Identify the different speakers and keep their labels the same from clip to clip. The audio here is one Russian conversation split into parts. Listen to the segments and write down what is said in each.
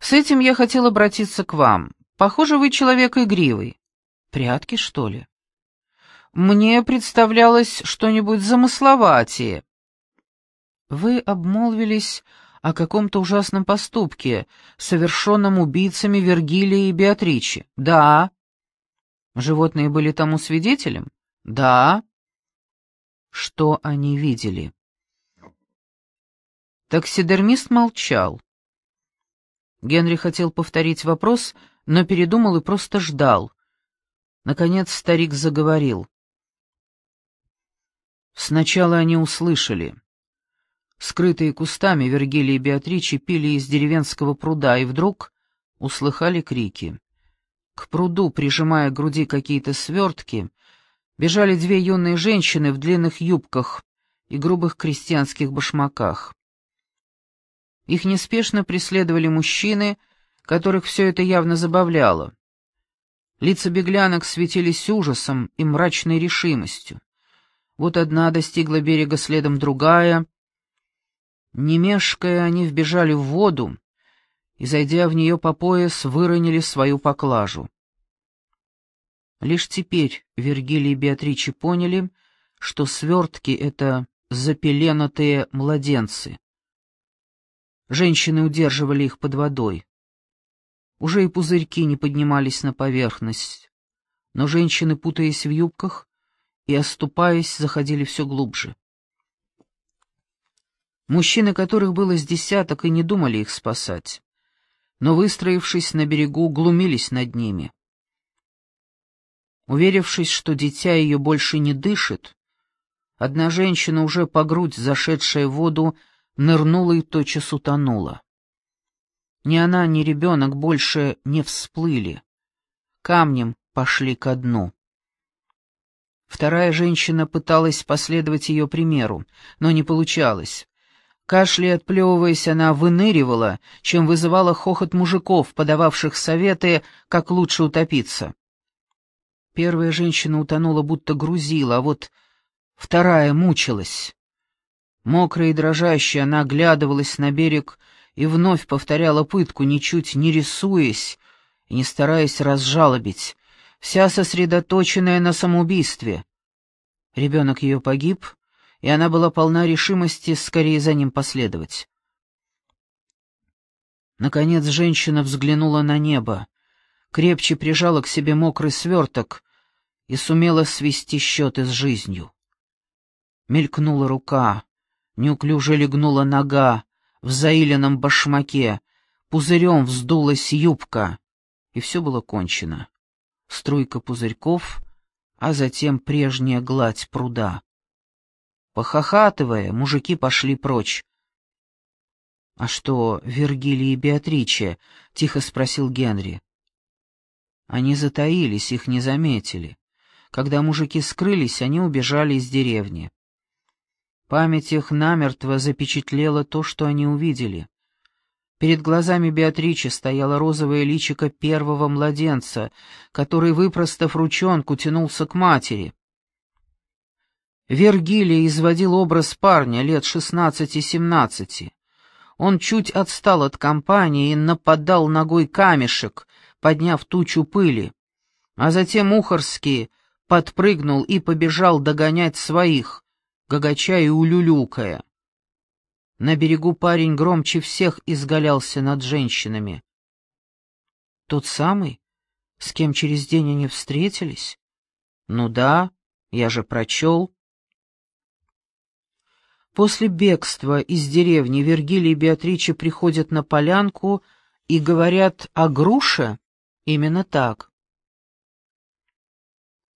Speaker 1: С этим я хотел обратиться к вам. Похоже, вы человек игривый. Прятки, что ли? Мне представлялось что-нибудь замысловатее. Вы обмолвились о каком-то ужасном поступке, совершенном убийцами Вергилия и Беатричи. Да. Животные были тому свидетелем? Да. Что они видели? Таксидермист молчал. Генри хотел повторить вопрос, но передумал и просто ждал. Наконец старик заговорил. Сначала они услышали. Скрытые кустами Вергилий и Беатричи пили из деревенского пруда, и вдруг услыхали крики. К пруду, прижимая к груди какие-то свертки, бежали две юные женщины в длинных юбках и грубых крестьянских башмаках. Их неспешно преследовали мужчины, которых все это явно забавляло. Лица беглянок светились ужасом и мрачной решимостью. Вот одна достигла берега, следом другая. Не мешкая, они вбежали в воду и, зайдя в нее по пояс, выронили свою поклажу. Лишь теперь Вергилий и Беатричи поняли, что свертки — это запеленатые младенцы. Женщины удерживали их под водой. Уже и пузырьки не поднимались на поверхность, но женщины, путаясь в юбках, и, оступаясь, заходили все глубже. Мужчины, которых было с десяток, и не думали их спасать, но, выстроившись на берегу, глумились над ними. Уверившись, что дитя ее больше не дышит, одна женщина, уже по грудь зашедшая в воду, нырнула и тотчас утонула. Ни она, ни ребенок больше не всплыли. Камнем пошли ко дну. Вторая женщина пыталась последовать ее примеру, но не получалось. Кашляя отплевываясь, она выныривала, чем вызывала хохот мужиков, подававших советы, как лучше утопиться. Первая женщина утонула, будто грузила, а вот вторая мучилась. Мокрая и дрожащая, она оглядывалась на берег и вновь повторяла пытку, ничуть не рисуясь и не стараясь разжалобить вся сосредоточенная на самоубийстве. Ребенок ее погиб, и она была полна решимости скорее за ним последовать. Наконец женщина взглянула на небо, крепче прижала к себе мокрый сверток и сумела свести счеты с жизнью. Мелькнула рука, неуклюже легнула нога в заиленном башмаке, пузырем вздулась юбка, и все было кончено струйка пузырьков, а затем прежняя гладь пруда. Похохатывая, мужики пошли прочь. «А что, Вергилий и Беатриче?» — тихо спросил Генри. Они затаились, их не заметили. Когда мужики скрылись, они убежали из деревни. Память их намертво запечатлела то, что они увидели. Перед глазами Беатричи стояло розовое личико первого младенца, который, выпростав ручонку, тянулся к матери. Вергилий изводил образ парня лет шестнадцати-семнадцати. Он чуть отстал от компании и нападал ногой камешек, подняв тучу пыли. А затем Ухарский подпрыгнул и побежал догонять своих, гагача и улюлюкая. На берегу парень громче всех изгалялся над женщинами. Тот самый, с кем через день они встретились? Ну да, я же прочел. После бегства из деревни Вергилий и Беатриче приходят на полянку и говорят о груше? Именно так.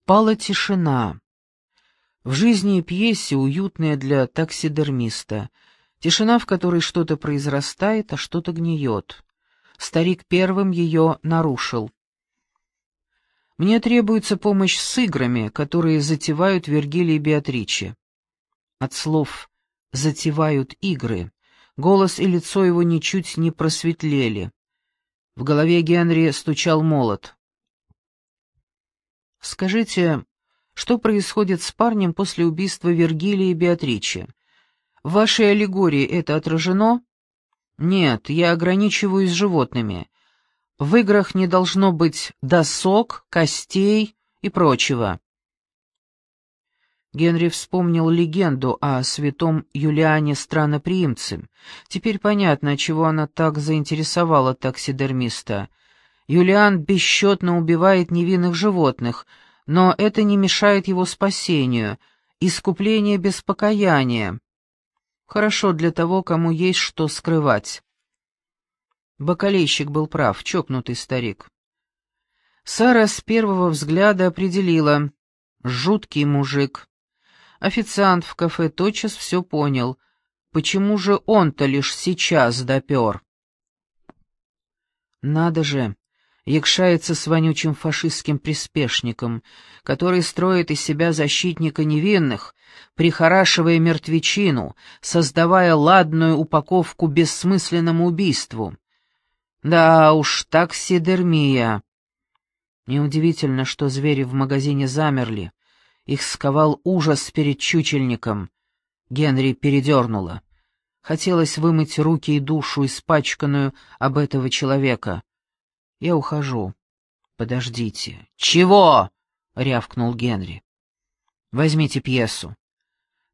Speaker 1: Пала тишина. В жизни и пьесе уютная для таксидермиста — Тишина, в которой что-то произрастает, а что-то гниет. Старик первым ее нарушил. «Мне требуется помощь с играми, которые затевают Вергилий и Беатриче». От слов «затевают игры» голос и лицо его ничуть не просветлели. В голове Генри стучал молот. «Скажите, что происходит с парнем после убийства Вергилия и Беатриче? В вашей аллегории это отражено? «Нет, я ограничиваюсь животными. В играх не должно быть досок, костей и прочего». Генри вспомнил легенду о святом Юлиане Страноприимце. Теперь понятно, чего она так заинтересовала таксидермиста. Юлиан бесчетно убивает невинных животных, но это не мешает его спасению, искупление без покаяния. Хорошо для того, кому есть что скрывать. Бакалейщик был прав, чокнутый старик. Сара с первого взгляда определила — жуткий мужик. Официант в кафе тотчас все понял. Почему же он-то лишь сейчас допер? Надо же, якшается с вонючим фашистским приспешником, который строит из себя защитника невинных, прихорашивая мертвечину, создавая ладную упаковку бессмысленному убийству. Да уж, таксидермия. Неудивительно, что звери в магазине замерли, их сковал ужас перед чучельником. Генри передернуло. Хотелось вымыть руки и душу, испачканную об этого человека. Я ухожу. Подождите. Чего? рявкнул Генри. Возьмите пьесу.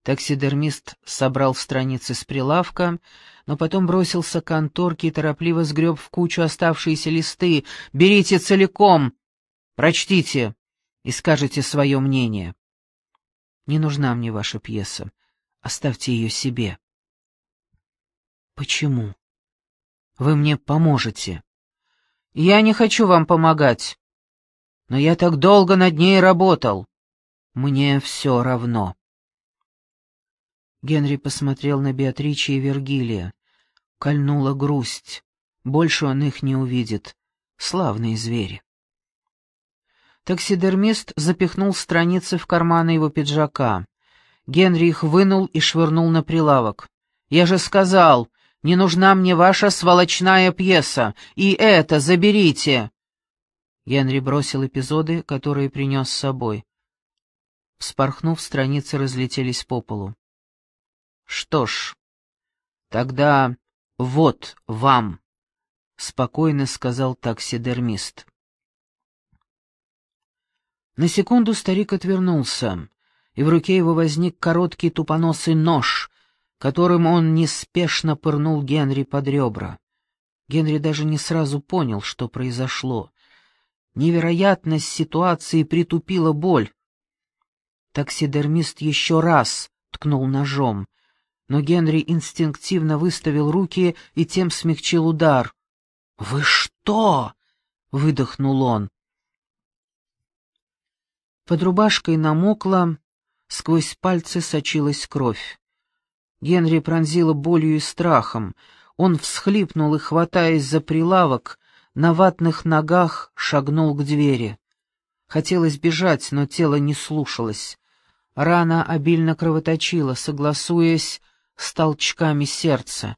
Speaker 1: Таксидермист собрал страницы с прилавка, но потом бросился к конторке и торопливо сгреб в кучу оставшиеся листы. «Берите целиком! Прочтите и скажете свое мнение». Не нужна мне ваша пьеса. Оставьте ее себе. Почему? Вы мне поможете. Я не хочу вам помогать. Но я так долго над ней работал. Мне все равно. Генри посмотрел на Беатриче и Вергилия. Кольнула грусть. Больше он их не увидит. Славные звери. Таксидермист запихнул страницы в карманы его пиджака. Генри их вынул и швырнул на прилавок. «Я же сказал, не нужна мне ваша сволочная пьеса, и это заберите!» Генри бросил эпизоды, которые принес с собой. Вспорхнув, страницы разлетелись по полу. «Что ж, тогда вот вам», — спокойно сказал таксидермист. На секунду старик отвернулся, и в руке его возник короткий тупоносый нож, которым он неспешно пырнул Генри под ребра. Генри даже не сразу понял, что произошло. Невероятность ситуации притупила боль. Таксидермист еще раз ткнул ножом, но Генри инстинктивно выставил руки и тем смягчил удар. «Вы что?» — выдохнул он. Под рубашкой намокла, сквозь пальцы сочилась кровь. Генри пронзила болью и страхом. Он всхлипнул и, хватаясь за прилавок, на ватных ногах шагнул к двери. Хотелось бежать, но тело не слушалось. Рана обильно кровоточила, согласуясь с толчками сердца.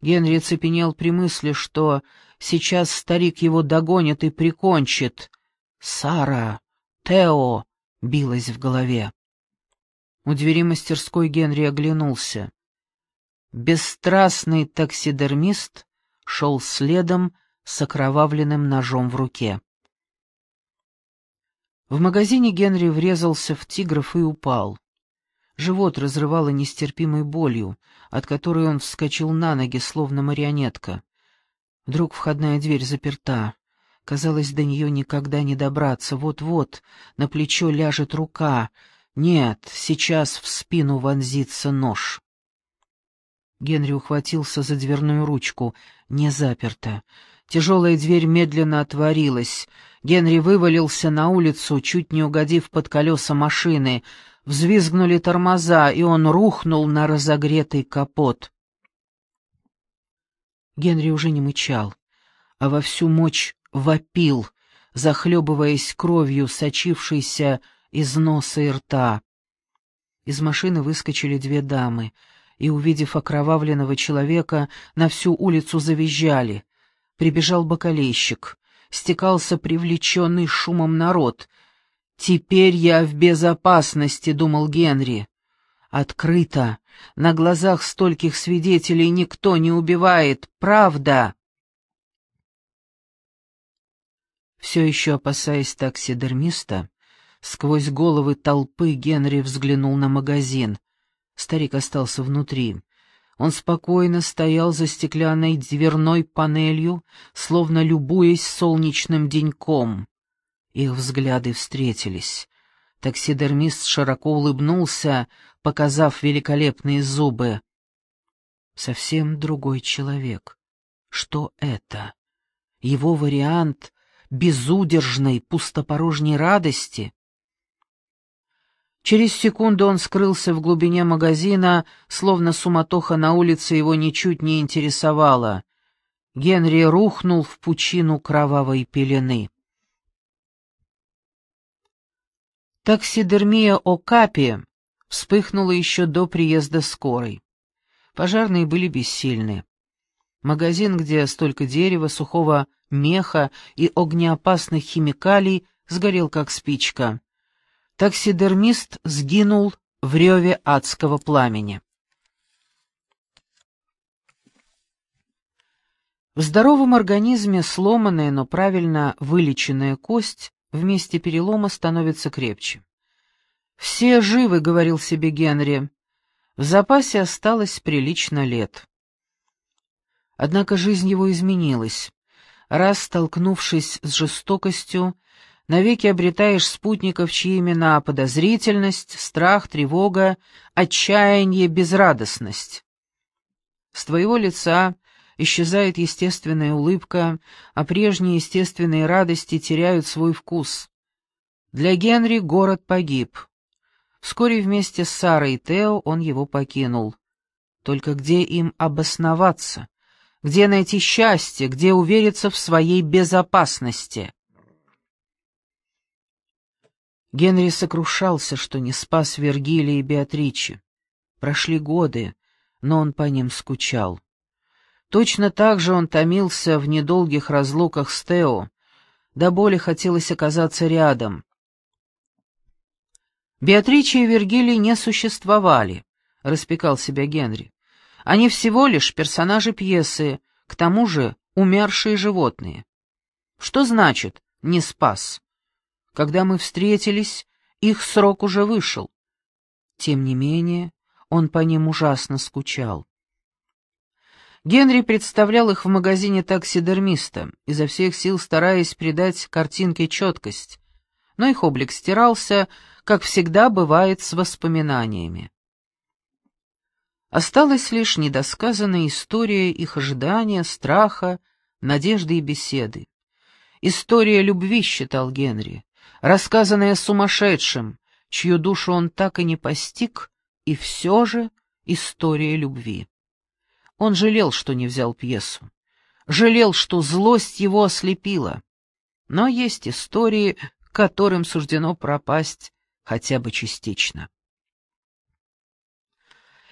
Speaker 1: Генри цепенел при мысли, что сейчас старик его догонит и прикончит. «Сара!» Тео!» — билось в голове. У двери мастерской Генри оглянулся. Бесстрастный таксидермист шел следом с окровавленным ножом в руке. В магазине Генри врезался в тигров и упал. Живот разрывало нестерпимой болью, от которой он вскочил на ноги, словно марионетка. Вдруг входная дверь заперта. Казалось, до нее никогда не добраться. Вот-вот на плечо ляжет рука. Нет, сейчас в спину вонзится нож. Генри ухватился за дверную ручку. Не заперто. Тяжелая дверь медленно отворилась. Генри вывалился на улицу, чуть не угодив под колеса машины. Взвизгнули тормоза, и он рухнул на разогретый капот. Генри уже не мычал, а во всю мощь вопил, захлебываясь кровью, сочившейся из носа и рта. Из машины выскочили две дамы, и, увидев окровавленного человека, на всю улицу завизжали. Прибежал бокалейщик, стекался привлеченный шумом народ. «Теперь я в безопасности», — думал Генри. Открыто, на глазах стольких свидетелей никто не убивает, правда. Все еще опасаясь таксидермиста, сквозь головы толпы Генри взглянул на магазин. Старик остался внутри. Он спокойно стоял за стеклянной дверной панелью, словно любуясь солнечным деньком. Их взгляды встретились. Таксидермист широко улыбнулся, показав великолепные зубы. Совсем другой человек. Что это? Его вариант безудержной, пустопорожней радости? Через секунду он скрылся в глубине магазина, словно суматоха на улице его ничуть не интересовала. Генри рухнул в пучину кровавой пелены. Таксидермия Окапи вспыхнула еще до приезда скорой. Пожарные были бессильны. Магазин, где столько дерева, сухого меха и огнеопасных химикалий, сгорел как спичка. Таксидермист сгинул в реве адского пламени. В здоровом организме сломанная, но правильно вылеченная кость в месте перелома становится крепче. «Все живы», — говорил себе Генри. В запасе осталось прилично лет. Однако жизнь его изменилась. Раз столкнувшись с жестокостью, навеки обретаешь спутников, чьи имена — подозрительность, страх, тревога, отчаяние, безрадостность. С твоего лица исчезает естественная улыбка, а прежние естественные радости теряют свой вкус. Для Генри город погиб. Вскоре вместе с Сарой и Тео он его покинул. Только где им обосноваться? Где найти счастье? Где увериться в своей безопасности? Генри сокрушался, что не спас Вергилия и Беатричи. Прошли годы, но он по ним скучал. Точно так же он томился в недолгих разлуках с Тео, до боли хотелось оказаться рядом. Беатриче и Вергилий не существовали, — распекал себя Генри. Они всего лишь персонажи пьесы, к тому же умершие животные. Что значит «не спас»? Когда мы встретились, их срок уже вышел. Тем не менее, он по ним ужасно скучал. Генри представлял их в магазине таксидермиста, изо всех сил стараясь придать картинке четкость, но их облик стирался, как всегда бывает с воспоминаниями. Осталась лишь недосказанная история их ожидания, страха, надежды и беседы. История любви, считал Генри, рассказанная сумасшедшим, чью душу он так и не постиг, и все же история любви. Он жалел, что не взял пьесу, жалел, что злость его ослепила. Но есть истории, которым суждено пропасть хотя бы частично.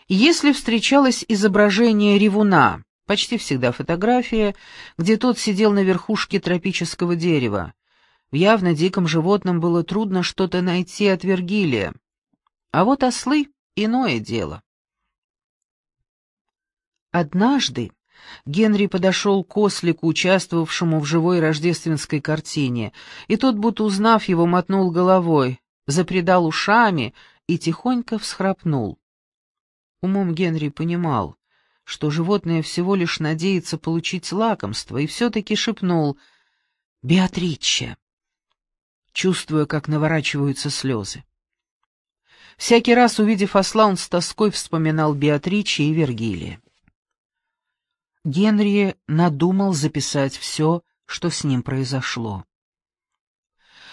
Speaker 1: Если встречалось изображение ревуна, почти всегда фотография, где тот сидел на верхушке тропического дерева, в явно диком животном было трудно что-то найти от Вергилия. А вот ослы — иное дело. Однажды Генри подошел к ослику, участвовавшему в живой рождественской картине, и тот, будто узнав его, мотнул головой, запредал ушами и тихонько всхрапнул. Умом Генри понимал, что животное всего лишь надеется получить лакомство, и все-таки шепнул «Беатриче» чувствуя, как наворачиваются слезы. Всякий раз, увидев осла, он с тоской вспоминал Беатриче и Вергилия. Генри надумал записать все, что с ним произошло.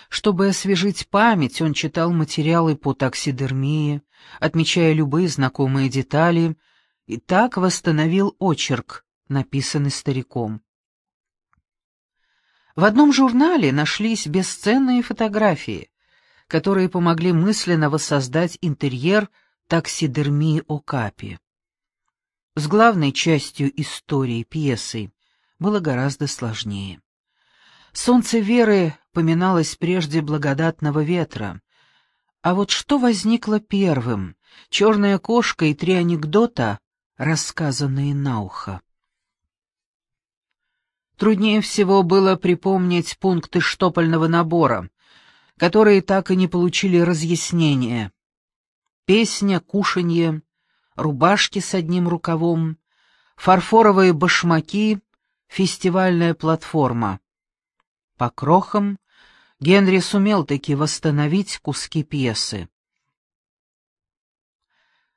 Speaker 1: Чтобы освежить память, он читал материалы по таксидермии, отмечая любые знакомые детали, и так восстановил очерк, написанный стариком. В одном журнале нашлись бесценные фотографии, которые помогли мысленно воссоздать интерьер таксидермии Окапи. С главной частью истории пьесы было гораздо сложнее. Солнце Веры поминалось прежде благодатного ветра, А вот что возникло первым? Черная кошка и три анекдота, рассказанные на ухо. Труднее всего было припомнить пункты штопольного набора, которые так и не получили разъяснения. Песня, кушанье, рубашки с одним рукавом, фарфоровые башмаки, фестивальная платформа. По крохам Генри сумел таки восстановить куски пьесы.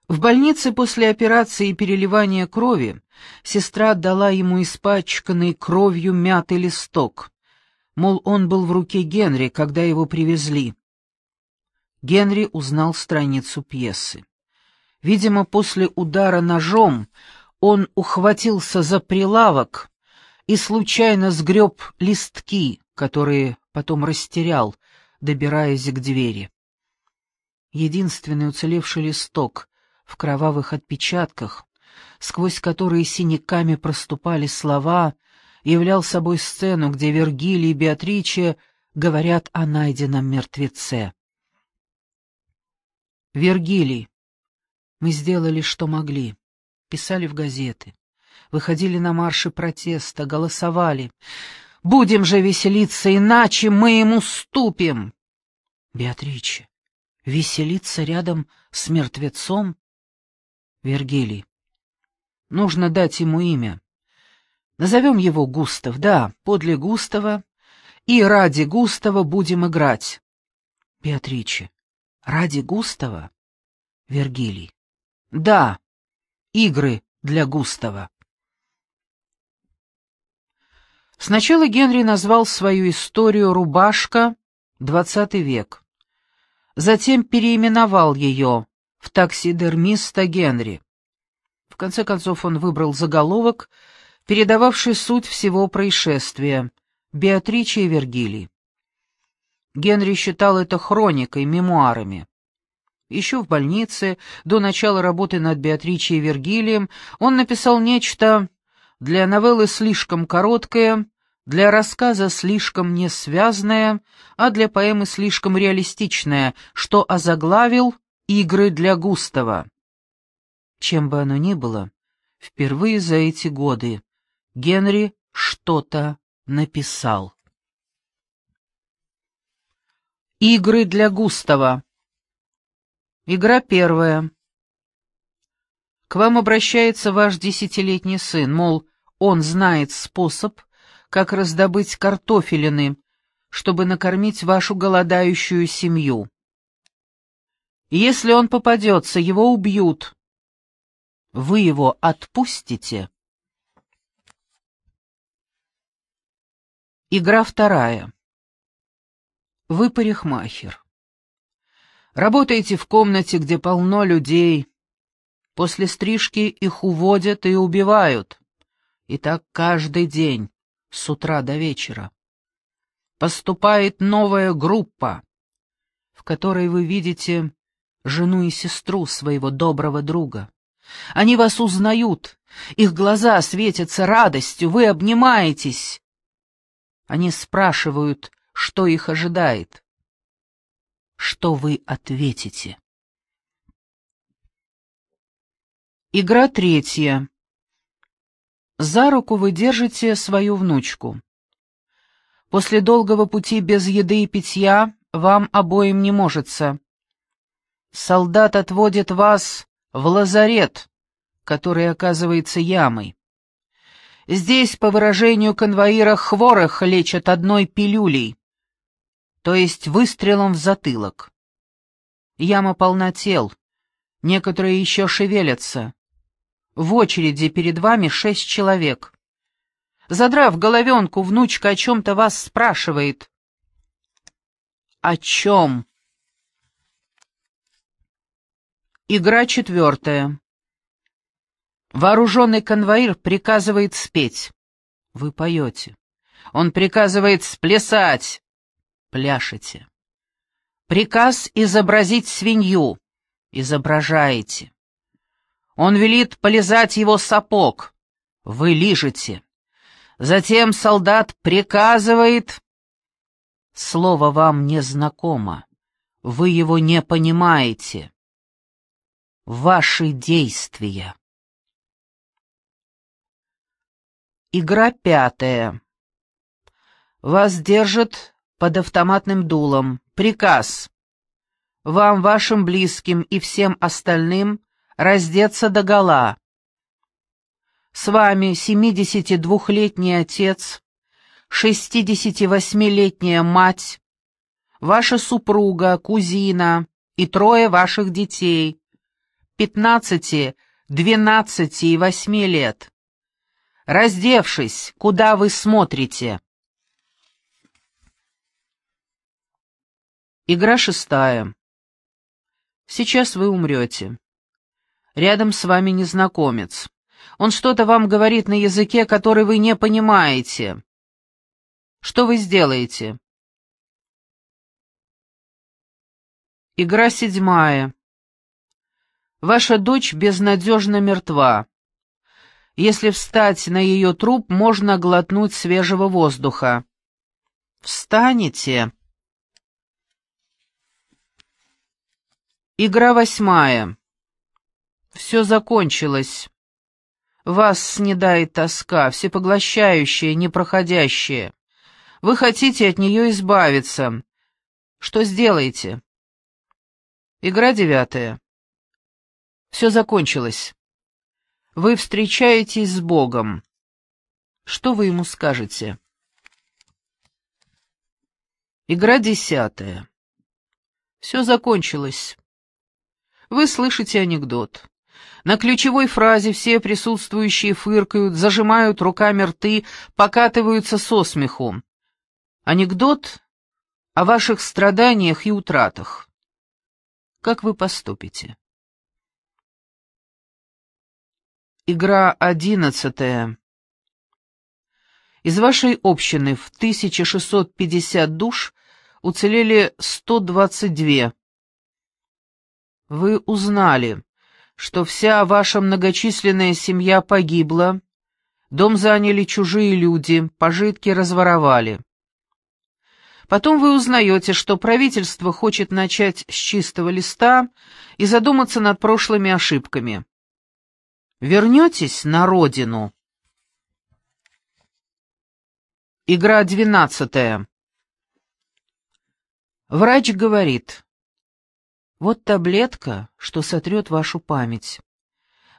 Speaker 1: В больнице после операции и переливания крови сестра отдала ему испачканный кровью мятый листок. Мол, он был в руке Генри, когда его привезли. Генри узнал страницу пьесы. Видимо, после удара ножом он ухватился за прилавок и случайно сгреб листки, которые потом растерял, добираясь к двери. Единственный уцелевший листок в кровавых отпечатках, сквозь которые синяками проступали слова, являл собой сцену, где Вергилий и Беатриче говорят о найденном мертвеце. Вергилий. Мы сделали, что могли. Писали в газеты. Выходили на марши протеста, голосовали. Будем же веселиться, иначе мы ему ступим. Беатриче. Веселиться рядом с мертвецом? Вергилий. Нужно дать ему имя. Назовем его Густав, да, подле Густава, и ради Густава будем играть. Беатриче. Ради Густава? Вергилий. Да, игры для Густава. Сначала Генри назвал свою историю «Рубашка. Двадцатый век». Затем переименовал ее таксидермиста Генри. В конце концов он выбрал заголовок, передававший суть всего происшествия — Беатриче и Вергилий. Генри считал это хроникой, мемуарами. Еще в больнице, до начала работы над Беатриче и Вергилием, он написал нечто для новеллы слишком короткое, для рассказа слишком несвязное, а для поэмы слишком реалистичное, что озаглавил Игры для Густава. Чем бы оно ни было, впервые за эти годы Генри что-то написал. Игры для Густава. Игра первая. К вам обращается ваш десятилетний сын, мол, он знает способ, как раздобыть картофелины, чтобы накормить вашу голодающую семью. Если он попадется, его убьют. Вы его отпустите? Игра вторая. Вы парикмахер. Работаете в комнате, где полно людей. После стрижки их уводят и убивают. И так каждый день, с утра до вечера. Поступает новая группа, в которой вы видите жену и сестру своего доброго друга. Они вас узнают, их глаза светятся радостью, вы обнимаетесь. Они спрашивают, что их ожидает. Что вы ответите? Игра третья. За руку вы держите свою внучку. После долгого пути без еды и питья вам обоим не можется. Солдат отводит вас в лазарет, который оказывается ямой. Здесь, по выражению конвоира, хворых лечат одной пилюлей, то есть выстрелом в затылок. Яма полна тел, некоторые еще шевелятся. В очереди перед вами шесть человек. Задрав головенку, внучка о чем-то вас спрашивает. «О чем?» Игра четвертая. Вооруженный конвоир приказывает спеть. Вы поете. Он приказывает сплясать. Пляшете. Приказ изобразить свинью. Изображаете. Он велит полизать его сапог. Вы лижете. Затем солдат приказывает... Слово вам не знакомо. Вы его не понимаете. Ваши действия. Игра пятая. Вас держат под автоматным дулом. Приказ. Вам, вашим близким и всем остальным раздеться догола. С вами 72-летний отец, 68-летняя мать, ваша супруга, кузина и трое ваших детей, 15, 12 и 8 лет. Раздевшись, куда вы смотрите? Игра шестая. Сейчас вы умрете. Рядом с вами незнакомец. Он что-то вам говорит на языке, который вы не понимаете. Что вы сделаете? Игра седьмая. Ваша дочь безнадежно мертва. Если встать на ее труп, можно глотнуть свежего воздуха. Встанете. Игра восьмая. Все закончилось. Вас снедает тоска, всепоглощающая, непроходящая. Вы хотите от нее избавиться. Что сделаете? Игра девятая. Все закончилось. Вы встречаетесь с Богом. Что вы ему скажете? Игра десятая. Все закончилось. Вы слышите анекдот. На ключевой фразе все присутствующие фыркают, зажимают руками рты, покатываются со смеху. Анекдот о ваших страданиях и утратах. Как вы поступите? Игра одиннадцатая. Из вашей общины в 1650 душ уцелели 122. Вы узнали, что вся ваша многочисленная семья погибла, дом заняли чужие люди, пожитки разворовали. Потом вы узнаете, что правительство хочет начать с чистого листа и задуматься над прошлыми ошибками. Вернетесь на родину. Игра двенадцатая. Врач говорит, вот таблетка, что сотрет вашу память.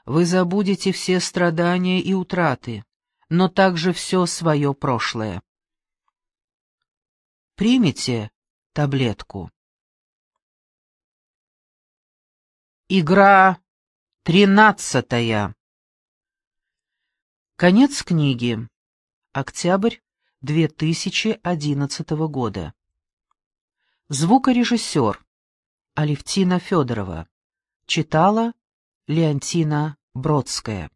Speaker 1: Вы забудете все страдания и утраты, но также все свое прошлое. Примите таблетку. Игра тринадцатая. Конец книги. Октябрь 2011 года. Звукорежиссер Алевтина Федорова. Читала Леонтина Бродская.